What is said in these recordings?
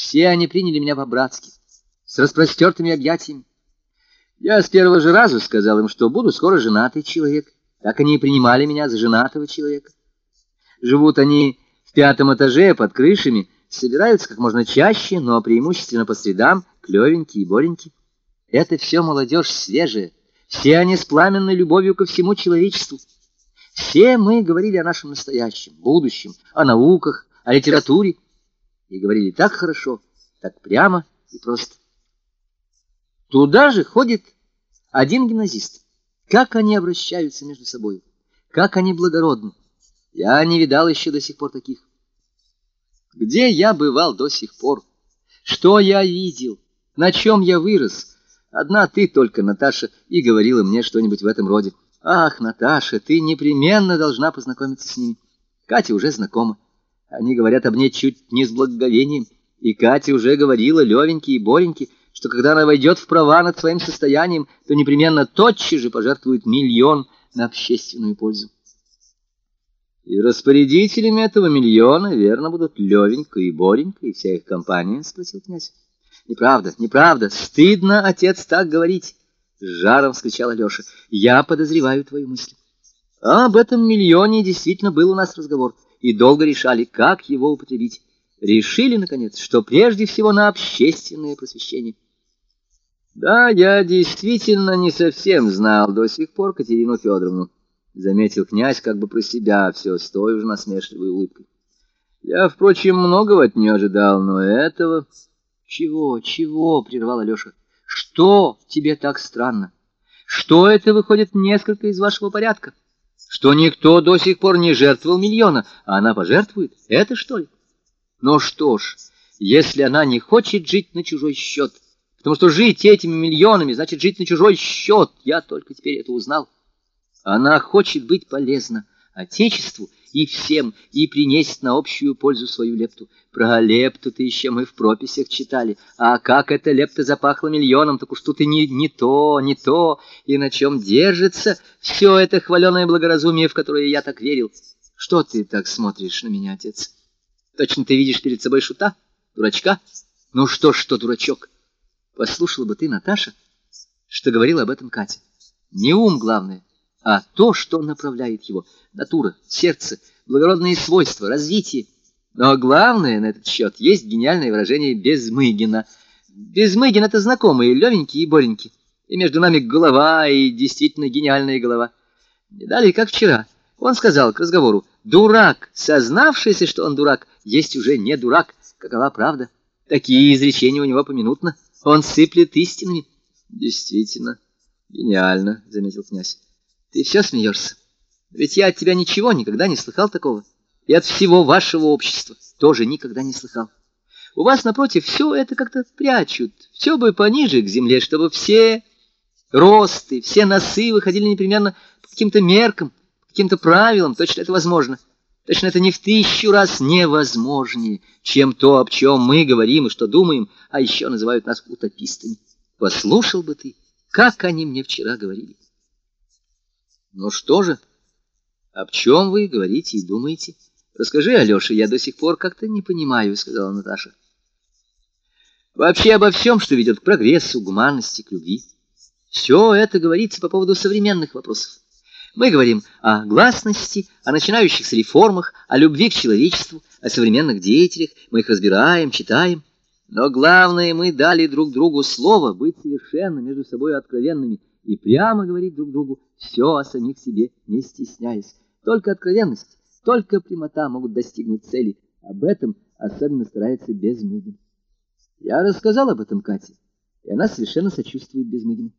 Все они приняли меня по-братски, с распростертыми объятиями. Я с первого же раза сказал им, что буду скоро женатый человек. Так они и принимали меня за женатого человека. Живут они в пятом этаже под крышами, собираются как можно чаще, но преимущественно по средам, клевенькие и боренькие. Это все молодежь свежая, все они с пламенной любовью ко всему человечеству. Все мы говорили о нашем настоящем, будущем, о науках, о литературе. И говорили так хорошо, так прямо и просто. Туда же ходит один гимназист. Как они обращаются между собой, как они благородны. Я не видал еще до сих пор таких. Где я бывал до сих пор? Что я видел? На чем я вырос? Одна ты только, Наташа, и говорила мне что-нибудь в этом роде. Ах, Наташа, ты непременно должна познакомиться с ними. Катя уже знакома. Они говорят об ней чуть не с благоговением. И Катя уже говорила Левеньке и Бореньке, что когда она войдет в права над своим состоянием, то непременно тотчас же пожертвует миллион на общественную пользу. И распорядителями этого миллиона, верно, будут Левенька и Боренька и вся их компания, — спросил князь. Неправда, неправда, стыдно, отец, так говорить. С жаром вскричал Алеша. Я подозреваю твою мысль. А об этом миллионе действительно был у нас разговор, и долго решали, как его употребить. Решили, наконец, что прежде всего на общественное просвещение. Да, я действительно не совсем знал до сих пор Катерину Федоровну, заметил князь как бы про себя, все с той же насмешливой улыбкой. Я, впрочем, многого от нее ожидал, но этого... Чего, чего, прервал Алеша. Что тебе так странно? Что это выходит несколько из вашего порядка? Что никто до сих пор не жертвовал миллиона, а она пожертвует? Это что ли? Ну что ж, если она не хочет жить на чужой счет, потому что жить этими миллионами значит жить на чужой счет, я только теперь это узнал. Она хочет быть полезна Отечеству и всем, и принести на общую пользу свою лепту. Про лепту-то еще мы в прописях читали. А как эта лепта запахла миллионом, так уж тут и не, не то, не то. И на чем держится все это хваленое благоразумие, в которое я так верил. Что ты так смотришь на меня, отец? Точно ты видишь перед собой шута? Дурачка? Ну что ж, что дурачок? Послушала бы ты, Наташа, что говорила об этом Катя. Не ум главное, а то, что направляет его. Натура, сердце, благородные свойства, развитие. Но главное на этот счет есть гениальное выражение Безмыгина. Безмыгин — это знакомые, Левенький и Боренький. И между нами голова, и действительно гениальная голова. Не далее, как вчера. Он сказал к разговору, дурак, сознавшийся, что он дурак, есть уже не дурак. Какова правда? Такие изречения у него поминутно. Он сыплет истинами. Действительно, гениально, — заметил князь. Ты все смеешься. Ведь я от тебя ничего никогда не слыхал такого и от всего вашего общества тоже никогда не слыхал. У вас, напротив, все это как-то прячут, все бы пониже к земле, чтобы все росты, все носы выходили непременно по каким-то меркам, по каким-то правилам, точно это возможно. Точно это не в тысячу раз невозможнее, чем то, об чем мы говорим и что думаем, а еще называют нас утопистами. Послушал бы ты, как они мне вчера говорили. Ну что же, об чем вы говорите и думаете? Расскажи, Алеша, я до сих пор как-то не понимаю, сказала Наташа. Вообще обо всем, что ведет к прогрессу, гуманности, к любви. Все это говорится по поводу современных вопросов. Мы говорим о гласности, о начинающихся реформах, о любви к человечеству, о современных деятелях, мы их разбираем, читаем. Но главное, мы дали друг другу слово быть совершенно между собой откровенными и прямо говорить друг другу все о самих себе, не стесняясь. Только откровенность только прямота могут достигнуть цели. Об этом особенно старается Безмыгин. Я рассказал об этом Кате, и она совершенно сочувствует Безмыгину.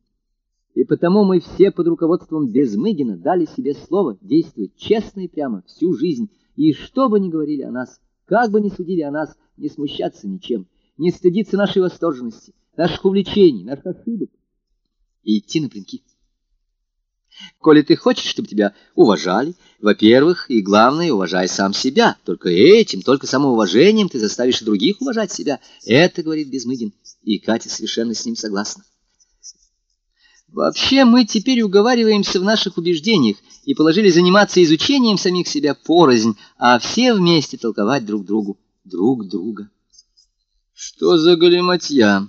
И потому мы все под руководством Безмыгина дали себе слово действовать честно и прямо всю жизнь, и что бы ни говорили о нас, как бы ни судили о нас, не смущаться ничем, не стыдиться нашей восторженности, наших увлечений, наших ошибок, и идти напрямки. Коли ты хочешь, чтобы тебя уважали, во-первых, и главное, уважай сам себя. Только этим, только самоуважением ты заставишь других уважать себя. Это, говорит Безмыгин, и Катя совершенно с ним согласна. Вообще мы теперь уговариваемся в наших убеждениях и положили заниматься изучением самих себя порознь, а все вместе толковать друг другу, друг друга. Что за галиматья?